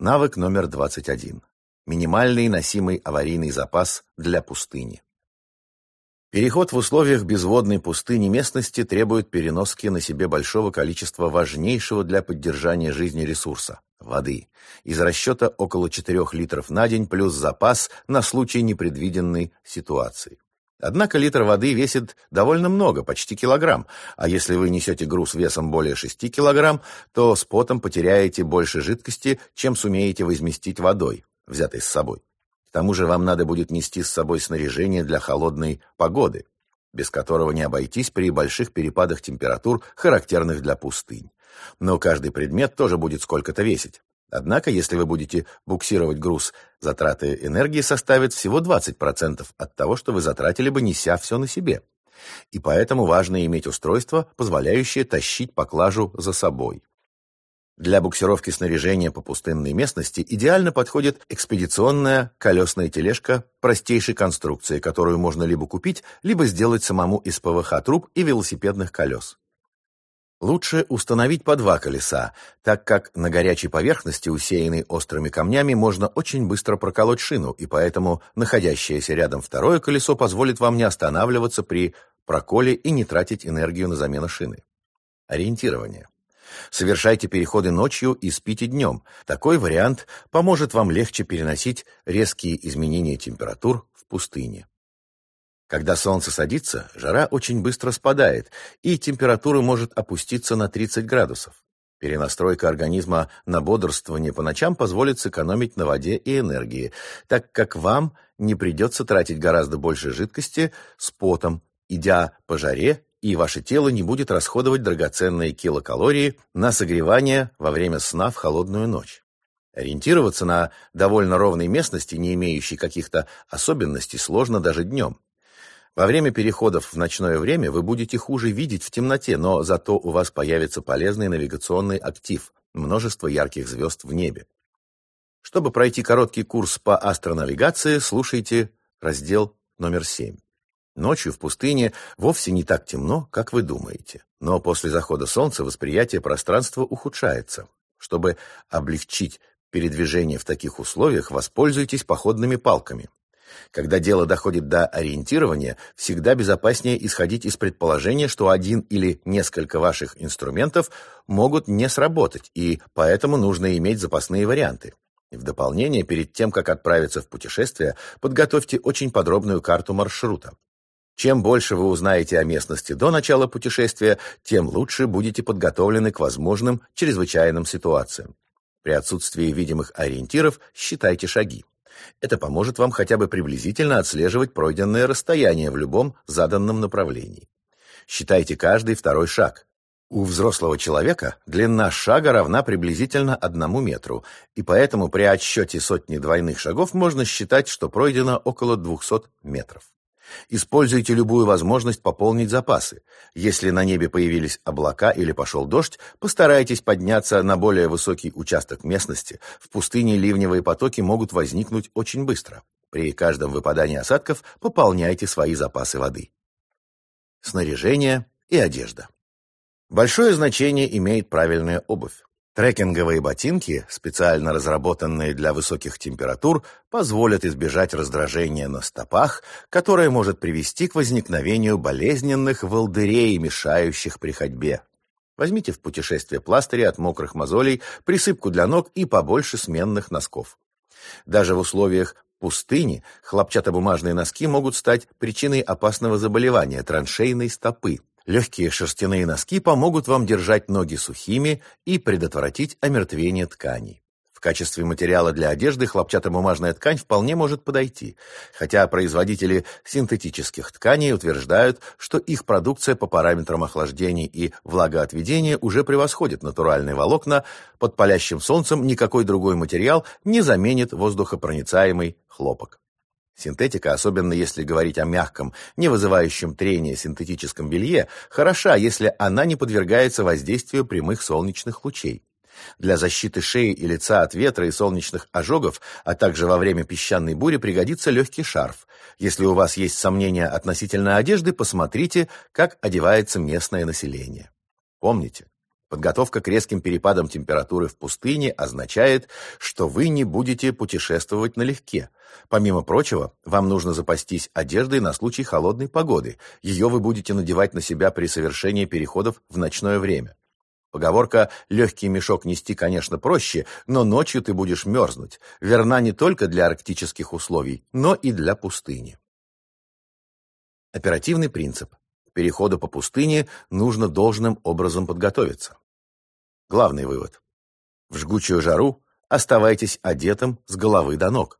Навык номер 21. Минимальный носимый аварийный запас для пустыни. Переход в условиях безводной пустыни местности требует переноски на себе большого количества важнейшего для поддержания жизни ресурса – воды, из расчета около 4 литров на день плюс запас на случай непредвиденной ситуации. Однако литр воды весит довольно много, почти килограмм, а если вы несете груз весом более 6 килограмм, то с потом потеряете больше жидкости, чем сумеете возместить водой, взятой с собой. К тому же вам надо будет нести с собой снаряжение для холодной погоды, без которого не обойтись при больших перепадах температур, характерных для пустынь. Но каждый предмет тоже будет сколько-то весить. Однако, если вы будете буксировать груз, затраты энергии составят всего 20% от того, что вы затратили бы, неся все на себе. И поэтому важно иметь устройство, позволяющее тащить поклажу за собой. Для буксировки снаряжения по пустынной местности идеально подходит экспедиционная колесная тележка простейшей конструкции, которую можно либо купить, либо сделать самому из ПВХ-труб и велосипедных колес. Лучше установить по два колеса, так как на горячей поверхности, усеянной острыми камнями, можно очень быстро проколоть шину, и поэтому находящееся рядом второе колесо позволит вам не останавливаться при проколе и не тратить энергию на замену шины. Ориентирование. Совершайте переходы ночью и спите днем. Такой вариант поможет вам легче переносить резкие изменения температур в пустыне. Когда солнце садится, жара очень быстро спадает, и температура может опуститься на 30 градусов. Перенастройка организма на бодрствование по ночам позволит сэкономить на воде и энергии, так как вам не придется тратить гораздо больше жидкости с потом, идя по жаре и ваше тело не будет расходовать драгоценные килокалории на согревание во время сна в холодную ночь. Ориентироваться на довольно ровной местности, не имеющей каких-то особенностей, сложно даже днем. Во время переходов в ночное время вы будете хуже видеть в темноте, но зато у вас появится полезный навигационный актив – множество ярких звезд в небе. Чтобы пройти короткий курс по астронавигации, слушайте раздел номер 7. Ночью в пустыне вовсе не так темно, как вы думаете. Но после захода солнца восприятие пространства ухудшается. Чтобы облегчить передвижение в таких условиях, воспользуйтесь походными палками. Когда дело доходит до ориентирования, всегда безопаснее исходить из предположения, что один или несколько ваших инструментов могут не сработать, и поэтому нужно иметь запасные варианты. В дополнение, перед тем, как отправиться в путешествие, подготовьте очень подробную карту маршрута. Чем больше вы узнаете о местности до начала путешествия, тем лучше будете подготовлены к возможным чрезвычайным ситуациям. При отсутствии видимых ориентиров считайте шаги. Это поможет вам хотя бы приблизительно отслеживать пройденное расстояние в любом заданном направлении. Считайте каждый второй шаг. У взрослого человека длина шага равна приблизительно одному метру, и поэтому при отсчете сотни двойных шагов можно считать, что пройдено около 200 метров. Используйте любую возможность пополнить запасы. Если на небе появились облака или пошел дождь, постарайтесь подняться на более высокий участок местности. В пустыне ливневые потоки могут возникнуть очень быстро. При каждом выпадании осадков пополняйте свои запасы воды. Снаряжение и одежда. Большое значение имеет правильная обувь. Трекинговые ботинки, специально разработанные для высоких температур, позволят избежать раздражения на стопах, которое может привести к возникновению болезненных волдырей, мешающих при ходьбе. Возьмите в путешествие пластыри от мокрых мозолей, присыпку для ног и побольше сменных носков. Даже в условиях пустыни хлопчатобумажные носки могут стать причиной опасного заболевания траншейной стопы. Легкие шерстяные носки помогут вам держать ноги сухими и предотвратить омертвение тканей. В качестве материала для одежды хлопчатобумажная ткань вполне может подойти, хотя производители синтетических тканей утверждают, что их продукция по параметрам охлаждения и влагоотведения уже превосходит натуральные волокна, под палящим солнцем никакой другой материал не заменит воздухопроницаемый хлопок. Синтетика, особенно если говорить о мягком, не вызывающем трения синтетическом белье, хороша, если она не подвергается воздействию прямых солнечных лучей. Для защиты шеи и лица от ветра и солнечных ожогов, а также во время песчаной бури пригодится легкий шарф. Если у вас есть сомнения относительно одежды, посмотрите, как одевается местное население. Помните, Подготовка к резким перепадам температуры в пустыне означает, что вы не будете путешествовать налегке. Помимо прочего, вам нужно запастись одеждой на случай холодной погоды. Ее вы будете надевать на себя при совершении переходов в ночное время. Поговорка «легкий мешок нести, конечно, проще, но ночью ты будешь мерзнуть» верна не только для арктических условий, но и для пустыни. Оперативный принцип. Переходу по пустыне нужно должным образом подготовиться. Главный вывод. В жгучую жару оставайтесь одетым с головы до ног.